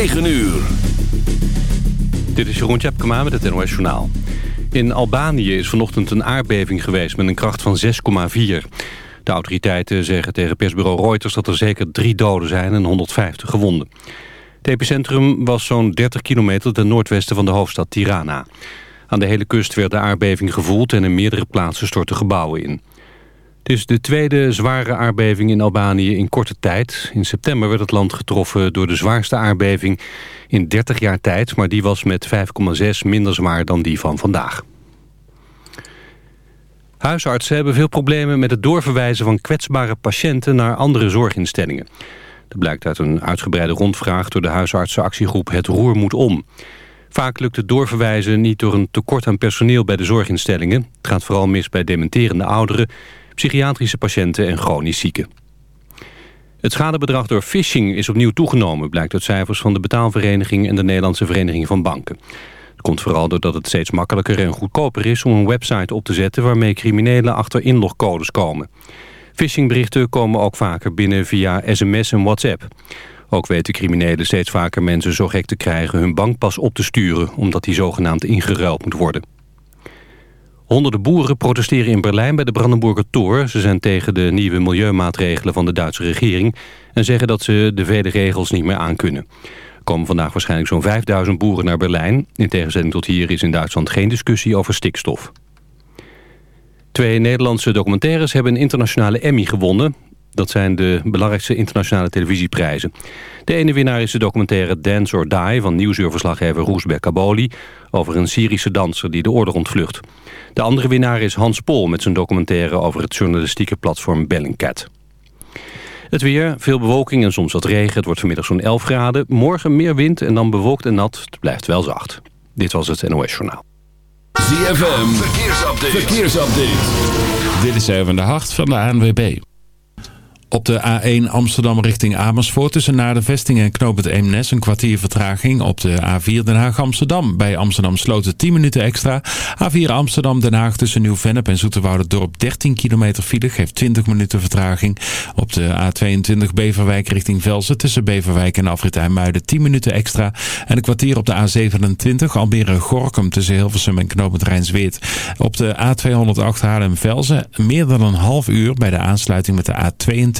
9 uur. Dit is Jeroen Tjepkema met het NOS Journaal. In Albanië is vanochtend een aardbeving geweest met een kracht van 6,4. De autoriteiten zeggen tegen persbureau Reuters dat er zeker drie doden zijn en 150 gewonden. Het epicentrum was zo'n 30 kilometer ten noordwesten van de hoofdstad Tirana. Aan de hele kust werd de aardbeving gevoeld en in meerdere plaatsen stortten gebouwen in. Het is de tweede zware aardbeving in Albanië in korte tijd. In september werd het land getroffen door de zwaarste aardbeving in 30 jaar tijd... maar die was met 5,6 minder zwaar dan die van vandaag. Huisartsen hebben veel problemen met het doorverwijzen van kwetsbare patiënten naar andere zorginstellingen. Dat blijkt uit een uitgebreide rondvraag door de huisartsenactiegroep Het Roer moet om. Vaak lukt het doorverwijzen niet door een tekort aan personeel bij de zorginstellingen. Het gaat vooral mis bij dementerende ouderen, psychiatrische patiënten en chronisch zieken. Het schadebedrag door phishing is opnieuw toegenomen... blijkt uit cijfers van de betaalvereniging en de Nederlandse Vereniging van Banken. Het komt vooral doordat het steeds makkelijker en goedkoper is... om een website op te zetten waarmee criminelen achter inlogcodes komen. Phishingberichten komen ook vaker binnen via sms en WhatsApp. Ook weten criminelen steeds vaker mensen zo gek te krijgen... hun bankpas op te sturen, omdat die zogenaamd ingeruild moet worden. Honderden boeren protesteren in Berlijn bij de Brandenburger Tor. Ze zijn tegen de nieuwe milieumaatregelen van de Duitse regering... en zeggen dat ze de vele regels niet meer aankunnen. Er komen vandaag waarschijnlijk zo'n 5000 boeren naar Berlijn. In tegenstelling tot hier is in Duitsland geen discussie over stikstof. Twee Nederlandse documentaires hebben een internationale Emmy gewonnen. Dat zijn de belangrijkste internationale televisieprijzen. De ene winnaar is de documentaire Dance or Die... van nieuwsuurverslaggever Roesbek Kaboli... over een Syrische danser die de orde ontvlucht. De andere winnaar is Hans Pol met zijn documentaire... over het journalistieke platform Bellingcat. Het weer, veel bewolking en soms wat regen. Het wordt vanmiddag zo'n 11 graden. Morgen meer wind en dan bewolkt en nat. Het blijft wel zacht. Dit was het NOS Journaal. ZFM, verkeersupdate. verkeersupdate. Dit is even de hart van de ANWB. Op de A1 Amsterdam richting Amersfoort tussen naar de vesting en knoop het Eemnes een kwartier vertraging. Op de A4 Den Haag Amsterdam bij Amsterdam Sloten 10 minuten extra. A4 Amsterdam Den Haag tussen Nieuw-Vennep en Dorp 13 kilometer file geeft 20 minuten vertraging. Op de A22 Beverwijk richting Velsen tussen Beverwijk en Afrit IJmuiden 10 minuten extra. En een kwartier op de A27 Almere Gorkum tussen Hilversum en knoop het Rijnsweert. Op de A208 Haarlem-Velsen meer dan een half uur bij de aansluiting met de A22.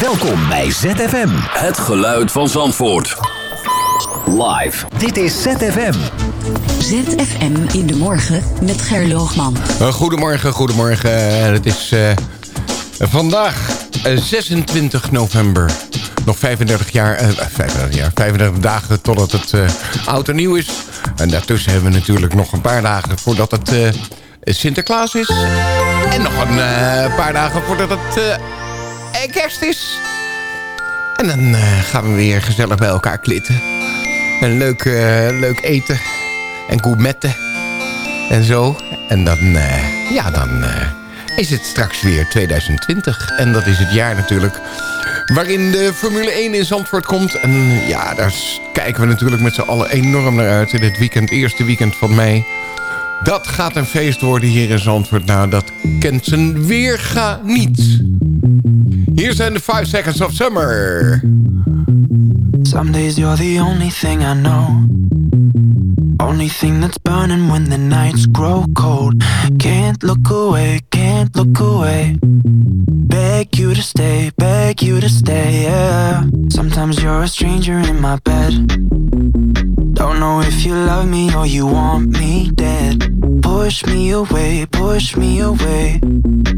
Welkom bij ZFM. Het geluid van Zandvoort. Live. Dit is ZFM. ZFM in de morgen met Gerloogman. Uh, goedemorgen, goedemorgen. Het is uh, vandaag 26 november. Nog 35 jaar, uh, 35 jaar, 35 dagen totdat het uh, oud en nieuw is. En daartussen hebben we natuurlijk nog een paar dagen voordat het uh, Sinterklaas is. En nog een paar dagen voordat het kerst is. En dan gaan we weer gezellig bij elkaar klitten. En leuk, leuk eten. En gourmetten. En zo. En dan, ja, dan is het straks weer 2020. En dat is het jaar natuurlijk waarin de Formule 1 in Zandvoort komt. En ja, daar kijken we natuurlijk met z'n allen enorm naar uit. In het weekend, eerste weekend van mei. Dat gaat een feest worden hier in Zandvoort. Nou, dat kent zijn weerga niet. Hier zijn de 5 Seconds of Summer. Some days you're the only thing I know. Only thing that's burning when the nights grow cold. Can't look away, can't look away. Beg you to stay, beg you to stay, yeah. Sometimes you're a stranger in my bed. Don't know if you love me or you want me dead. Push me away, push me away.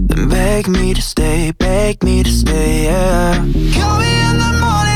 Then beg me to stay, beg me to stay, yeah. Call me in the morning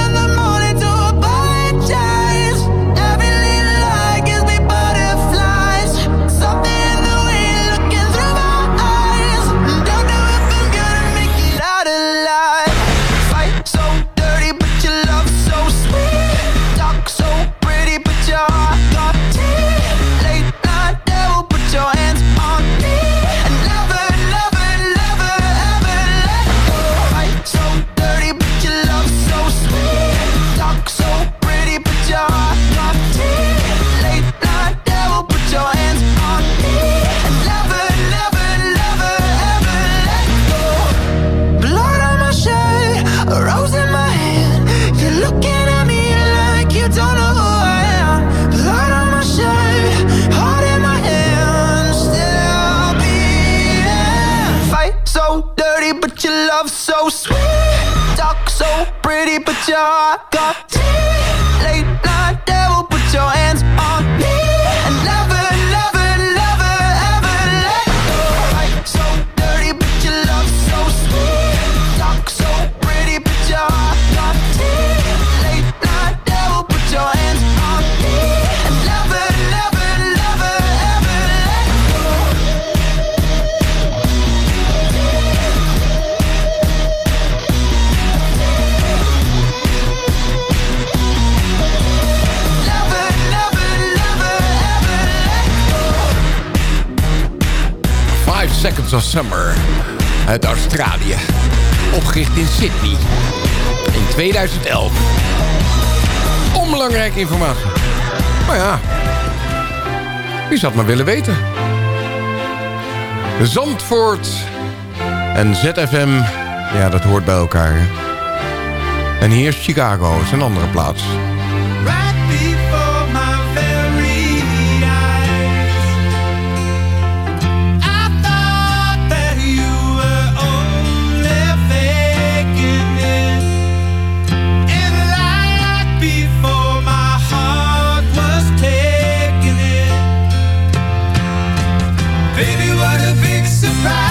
Onbelangrijke informatie. Maar ja, wie zou het maar willen weten? Zandvoort en ZFM, ja dat hoort bij elkaar. En hier is Chicago, is een andere plaats. To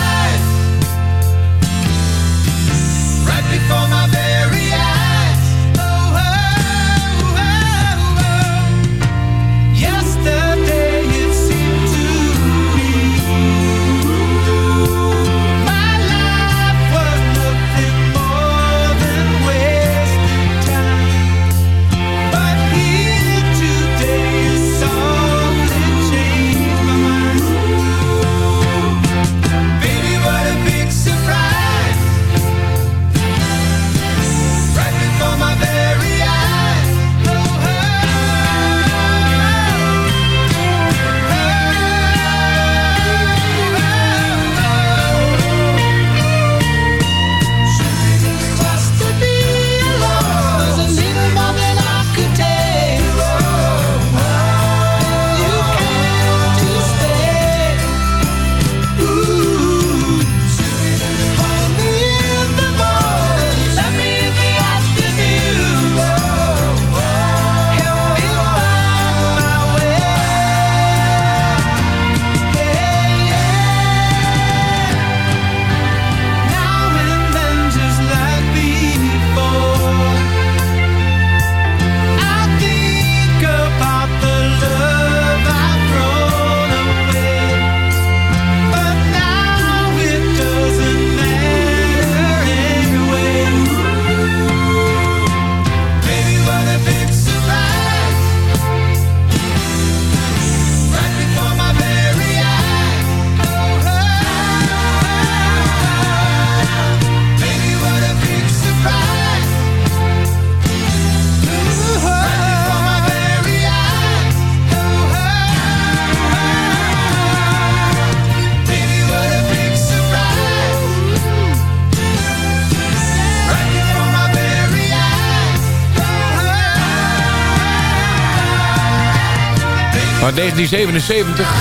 Maar 1977.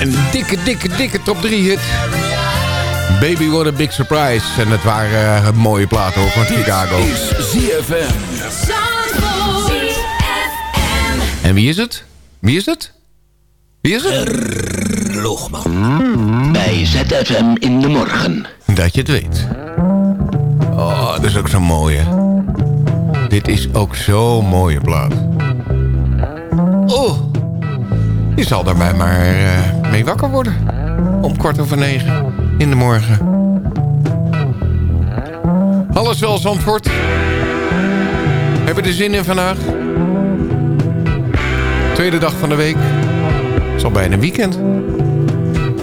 Een dikke, dikke, dikke top 3 hit. Baby What a Big Surprise. En het waren uh, mooie platen ook van Chicago. ZFM. En wie is het? Wie is het? Wie is het? Loogman. Bij ZFM in de morgen. Dat je het weet. Oh, dat is ook zo'n mooie. Dit is ook zo'n mooie plaat. Oh, je zal daarbij maar uh, mee wakker worden. Om kwart over negen in de morgen. Alles wel, Zandvoort? Hebben er zin in vandaag? Tweede dag van de week. Het is al bijna weekend.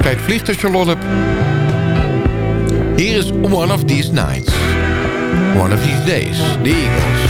Tijd vliegt als je lol hebt. Hier is One of These Nights. One of These Days. The Eagles.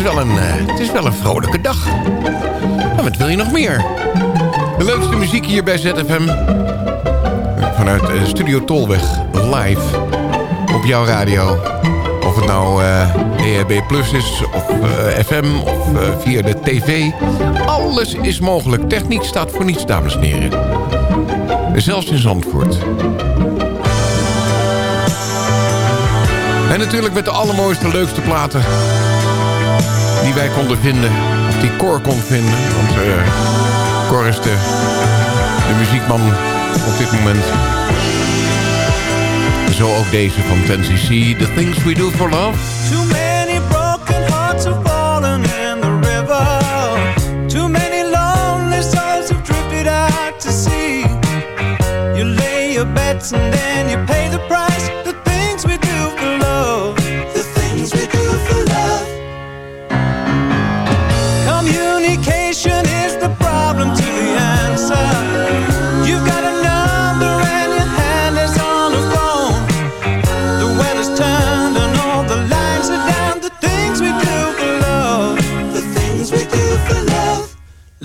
Is wel een, eh, het is wel een vrolijke dag. En wat wil je nog meer? De leukste muziek hier bij ZFM. Vanuit eh, Studio Tolweg live. Op jouw radio. Of het nou uh, EHB Plus is, of FM, of via de tv. Alles is mogelijk. Techniek staat voor niets, dames en heren. Zelfs in Zandvoort. En natuurlijk met de allermooiste, leukste platen... die wij konden vinden. Of die Cor kon vinden. Want Cor is de, de muziekman op dit moment. Zo ook deze van 10cc, The Things We Do For Love. Too many broken hearts have fallen in the river. Too many lonely souls have drifted out to sea. You lay your bets and then you pay the price.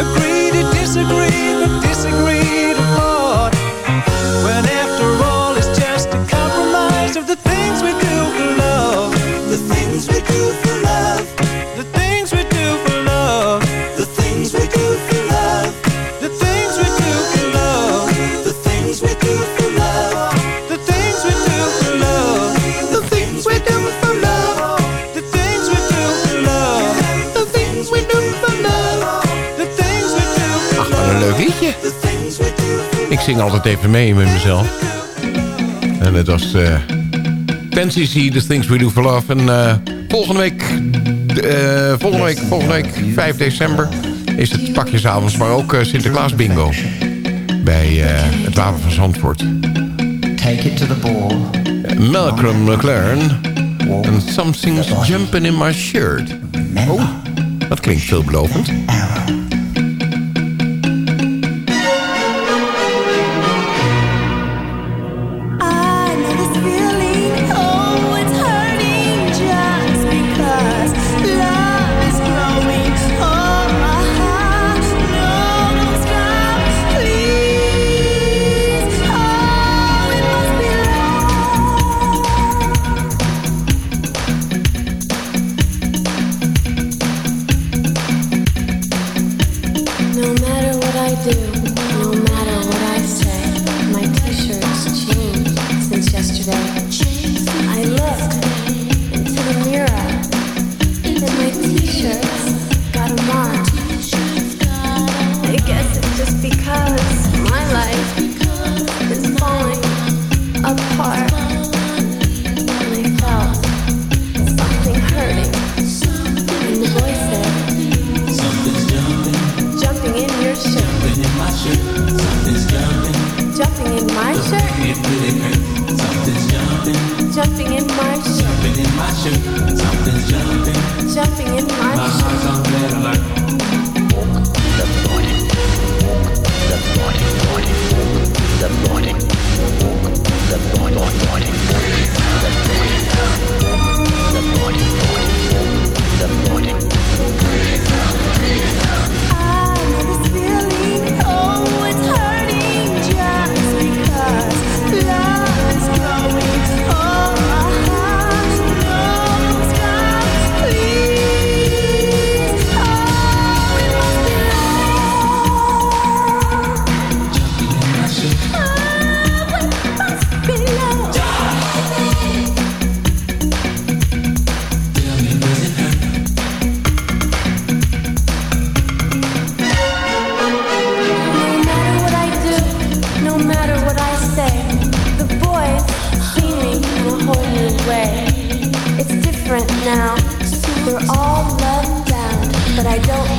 Agree to disagree, but disagree to zing altijd even mee met mezelf. En het was uh, 10cc, The Things We Do For Love. En eh, volgende week, eh, volgende week, volgende week, 5 december... is het pakjesavonds, maar ook eh, Sinterklaas bingo. Bij eh, het Wapen van Zandvoort. Take it to the ball. Malcolm McLaren. En Something's Jumping in My Shirt. Oh, dat klinkt veelbelovend.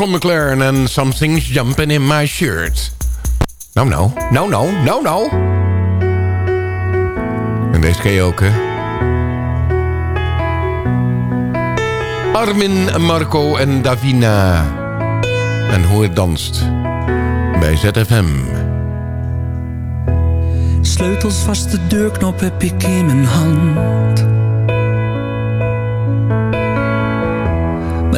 Malcolm McLaren en Something's Jumping in My Shirt. Nou, nou. Nou, nou. Nou, nou. En deze ken ook, hè? Armin, Marco en Davina. En hoe het danst. Bij ZFM. Sleutels vast de deurknop heb ik in mijn hand.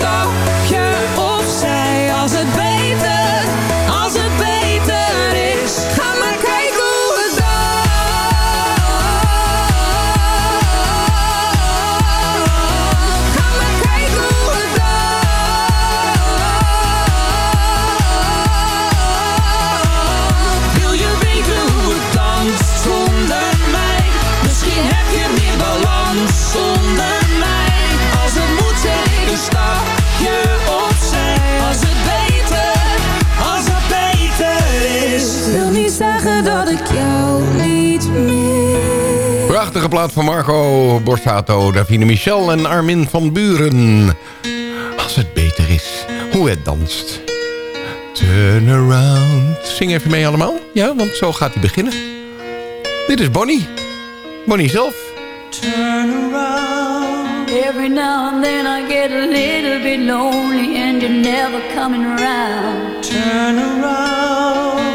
zet Prachtige plaat van Marco Borsato, Davine Michel en Armin van Buren. Als het beter is, hoe het danst. Turn around. Zing even mee allemaal. Ja, want zo gaat hij beginnen. Dit is Bonnie. Bonnie zelf. Turn around. Every now and then I get a little bit lonely and you're never coming around. Turn around.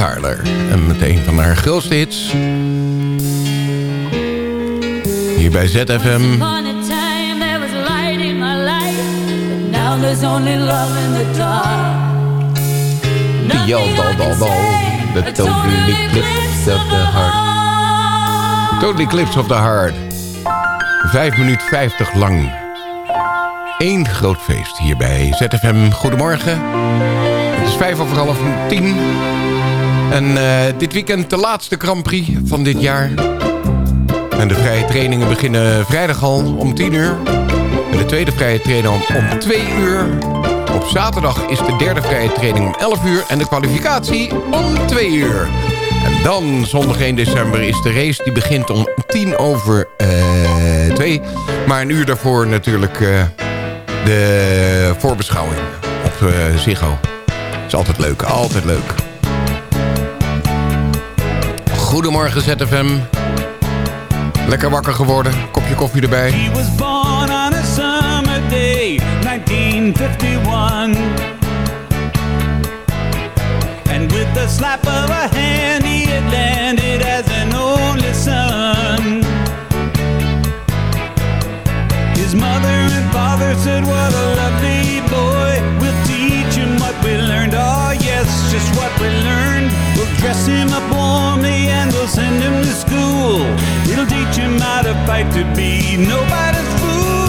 Tyler. En met een van haar grootste hits. Hier bij ZFM. Yo, dal, dal, dal. The Total Eclipse of the Heart. Total Eclipse of the Heart. 5 minuten 50 lang. Eén groot feest hier bij ZFM. Goedemorgen. Het is vijf over half tien. En eh, dit weekend de laatste Grand Prix van dit jaar. En de vrije trainingen beginnen vrijdag al om 10 uur. En de tweede vrije training om, om 2 uur. Op zaterdag is de derde vrije training om 11 uur. En de kwalificatie om 2 uur. En dan zondag 1 december is de race. Die begint om 10 over eh 2. Maar een uur daarvoor natuurlijk eh, de voorbeschouwing op eh Ziggo. Is altijd leuk, altijd leuk. Goedemorgen ZFM. Lekker wakker geworden, kopje koffie erbij. He was born on a summer day, 1951. And with the slap of a hand, he had landed as an only son. His mother and father said, What dress him up warmly and we'll send him to school. It'll teach him how to fight to be nobody's fool.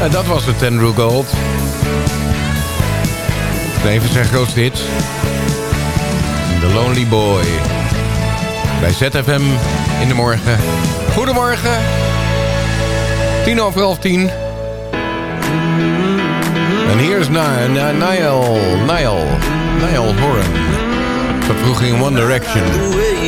En dat was het Andrew Gold. Even zijn grootste hit. The Lonely Boy. Bij ZFM in de morgen. Goedemorgen. Tien over half tien. En hier is Niall, Niall, Niall Horan. Dat vroeg in One Direction.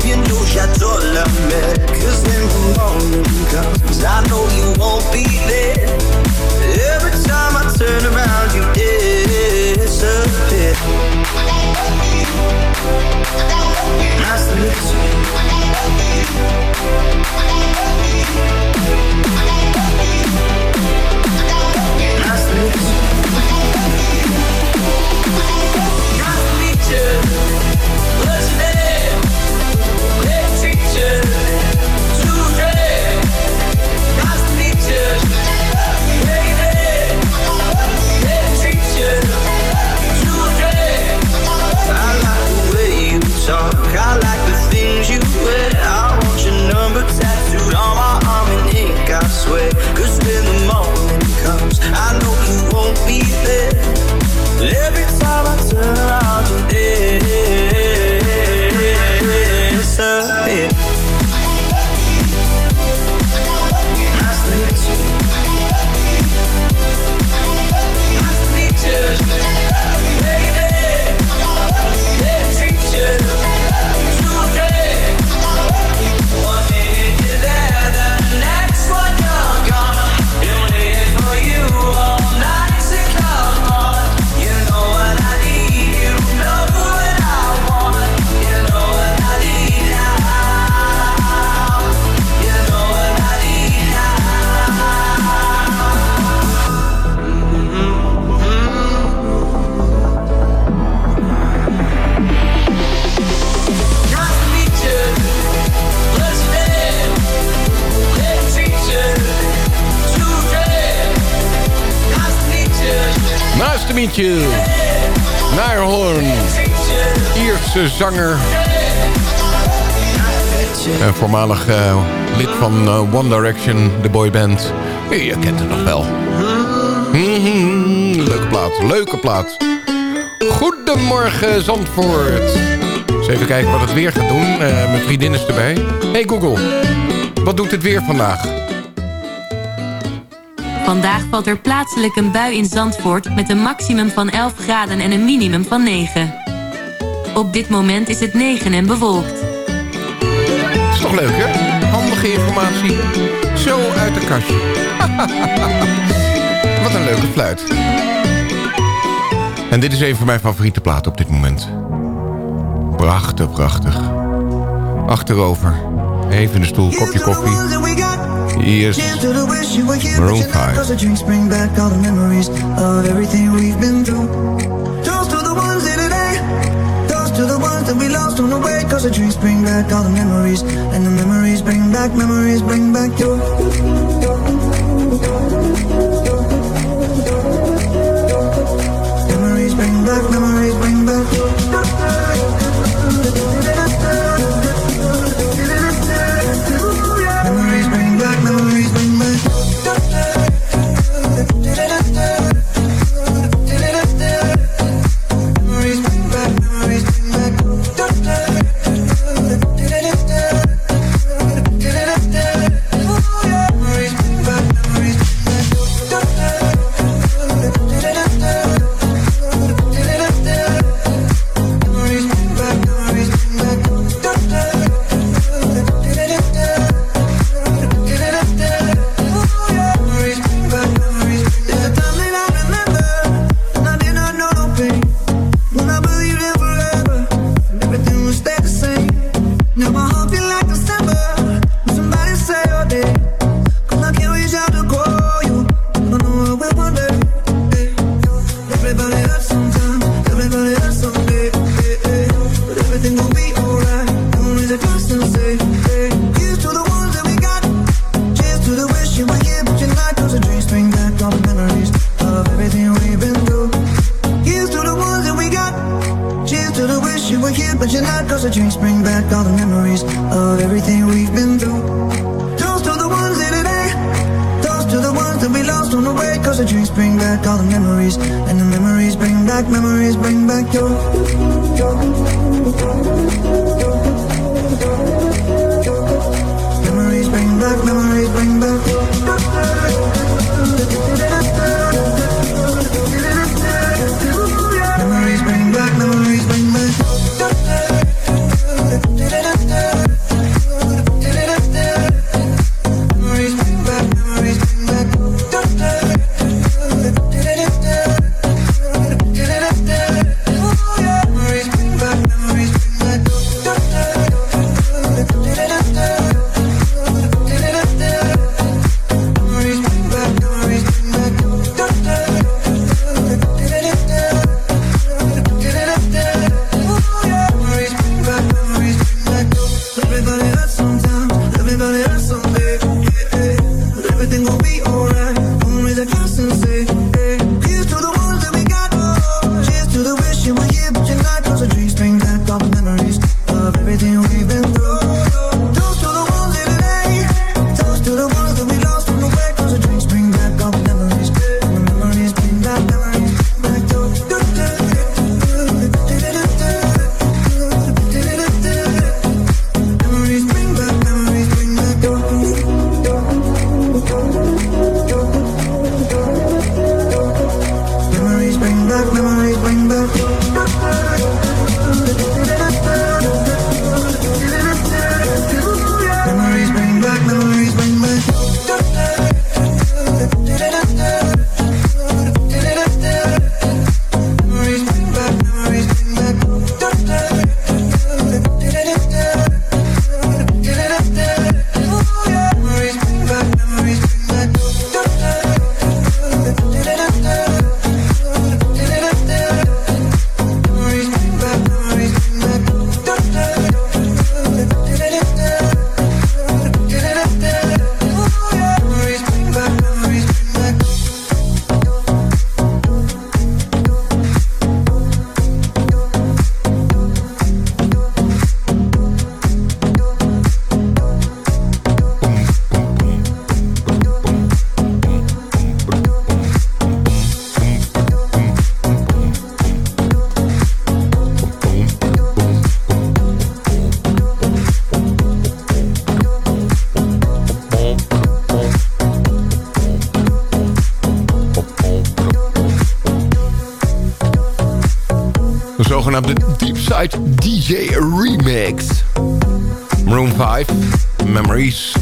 Somewhere warm. You know Chateau La Mer. Cause when the morning comes, I know you won't be there. Every time I turn around, you. Disappear. Ierse zanger. En voormalig eh, lid van eh, One Direction, de boyband. Je kent het nog wel. Mhm, Leuke plaat, leuke plaat. Goedemorgen Zandvoort. Eens even kijken wat het weer gaat doen. Eh, mijn vriendin is erbij. Hey Google, wat doet het weer vandaag? Vandaag valt er plaatselijk een bui in Zandvoort met een maximum van 11 graden en een minimum van 9. Op dit moment is het 9 en bewolkt. Is toch leuk, hè? Handige informatie. Zo uit de kastje. Wat een leuke fluit. En dit is een van mijn favoriete platen op dit moment. Prachtig, prachtig. Achterover. Even in de stoel, kopje koffie. Hier is Maroon but you're not, 5. to the ones that we lost on the way. Cause the dreams bring back all the memories. And the memories bring back, memories bring back you Memories bring back, memories bring back you Jay, Remix. Room 5, Memories.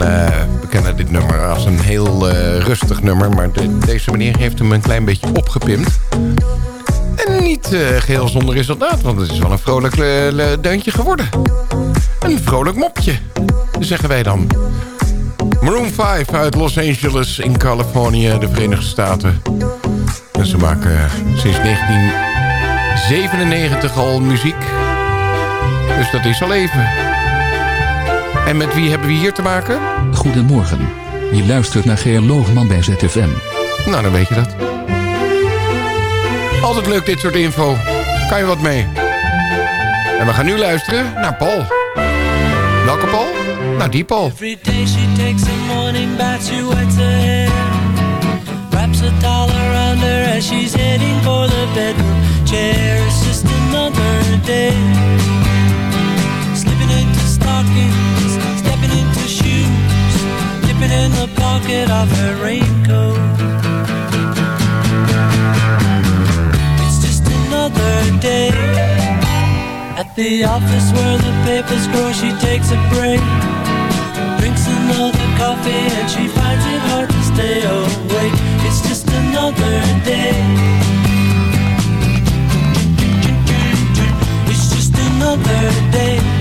Eh, we kennen dit nummer als een heel eh, rustig nummer... maar deze meneer heeft hem een klein beetje opgepimpt. En niet uh, geheel zonder resultaat, want het is wel een vrolijk deuntje geworden. Een vrolijk mopje, zeggen wij dan. Maroon 5 uit Los Angeles in Californië, de Verenigde Staten. En ze maken sinds 19... 97 al muziek. Dus dat is al even. En met wie hebben we hier te maken? Goedemorgen. Je luistert naar Geoloogman bij ZFM. Nou, dan weet je dat. Altijd leuk dit soort info. Kan je wat mee. En we gaan nu luisteren naar Paul. Welke Paul? Nou, die Paul. Every day she takes a morning bath, she wets her hair. Wraps a around her as she's heading for the bedroom. Chair. It's just another day. Slipping into stockings, stepping into shoes, dipping in the pocket of her raincoat. It's just another day. At the office where the papers grow, she takes a break. Drinks another coffee and she finds it hard to stay awake. It's just another day. Another day.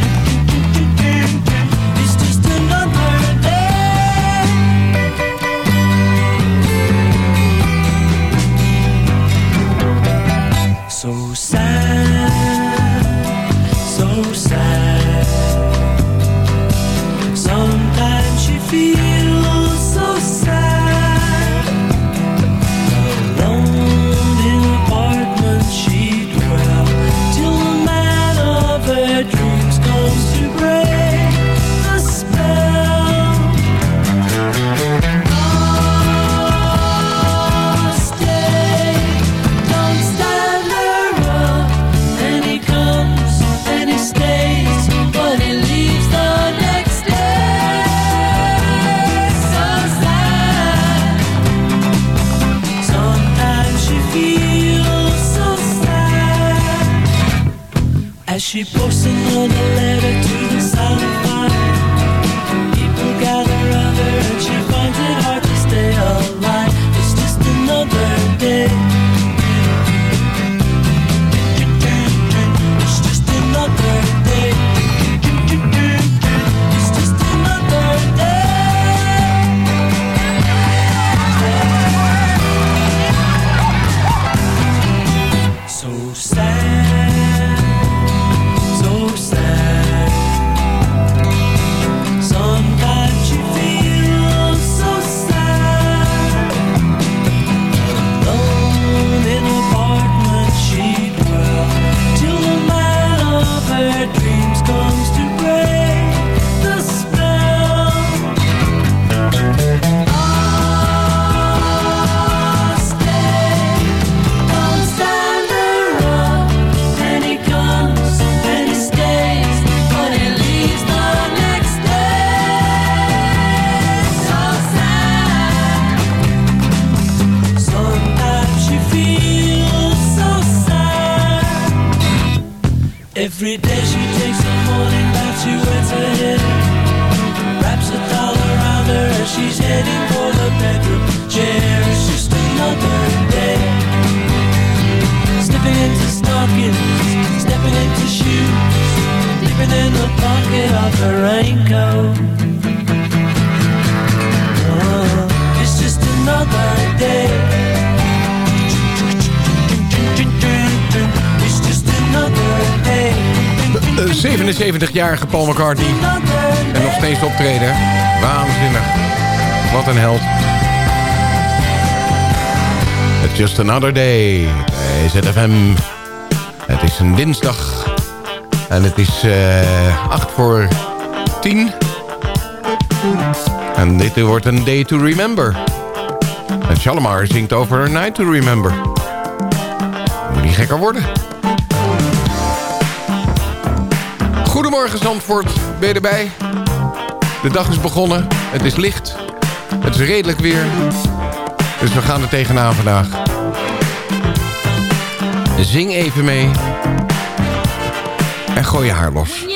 30-jarige Paul McCartney. En nog steeds optreden. Waanzinnig. Wat een held. It's just another day bij ZFM. Het is een dinsdag. En het is eh, uh, 8 voor 10. En dit wordt een day to remember. En Shalimar zingt over een night to remember. Moet niet gekker worden. Goedemorgen Zandvoort, ben je erbij? De dag is begonnen, het is licht, het is redelijk weer. Dus we gaan er tegenaan vandaag. Zing even mee. En gooi je haar los.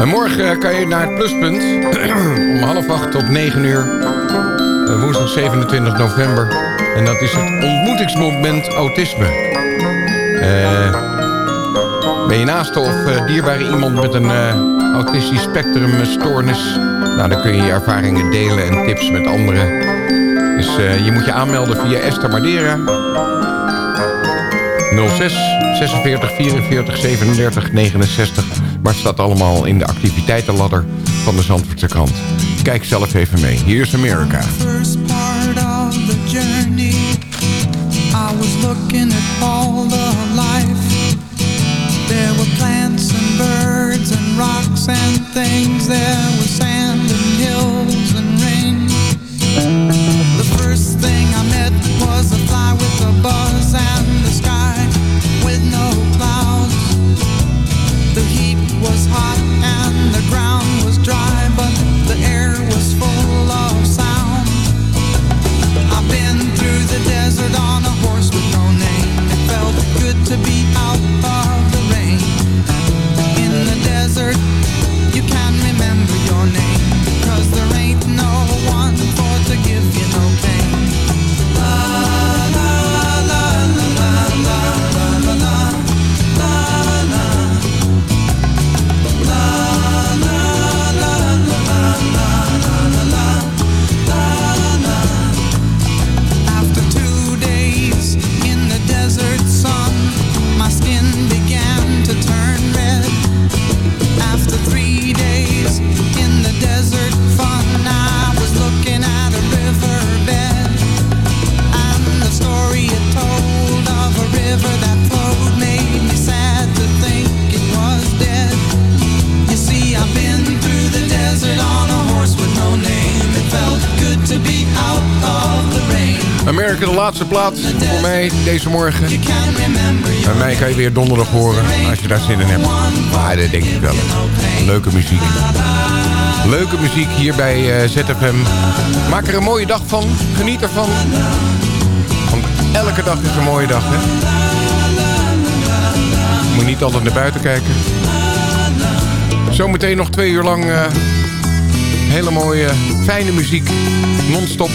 En morgen kan je naar het pluspunt. om half acht tot negen uur. Eh, Woensdag 27 november. En dat is het ontmoetingsmoment autisme. Eh... Ben je naast of eh, dierbare iemand met een eh, autistisch spectrumstoornis? Nou, dan kun je je ervaringen delen en tips met anderen. Dus eh, je moet je aanmelden via Esther Madeira. 06 46 44 37 69. Maar staat allemaal in de activiteitenladder van de Zandvoortse krant. Kijk zelf even mee. Hier is Amerika. I was looking at all the life There were plants and birds and rocks and things There sand to be out laatste plaats voor mij deze morgen. Bij mij kan je weer donderdag horen als je daar zin in hebt. Maar dat denk ik wel. Leuke muziek. Leuke muziek hier bij eh, ZFM. Maak er een mooie dag van. Geniet ervan. Want elke dag is een mooie dag, hè? Moet niet altijd naar buiten kijken. Zometeen nog twee uur lang eh, hele mooie, fijne muziek. Non-stop.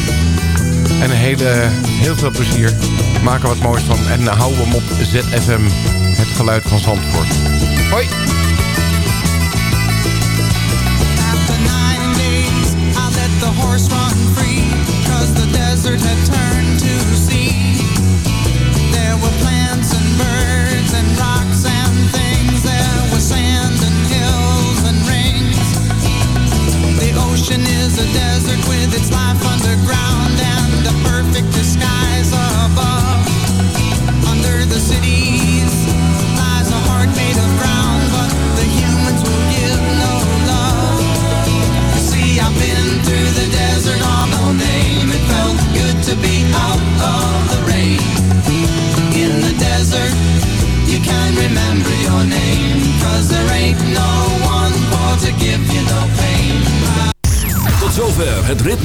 En hele, heel veel plezier. Maak er wat moois van. En hou hem op ZFM. Het geluid van Zandvoort. Hoi!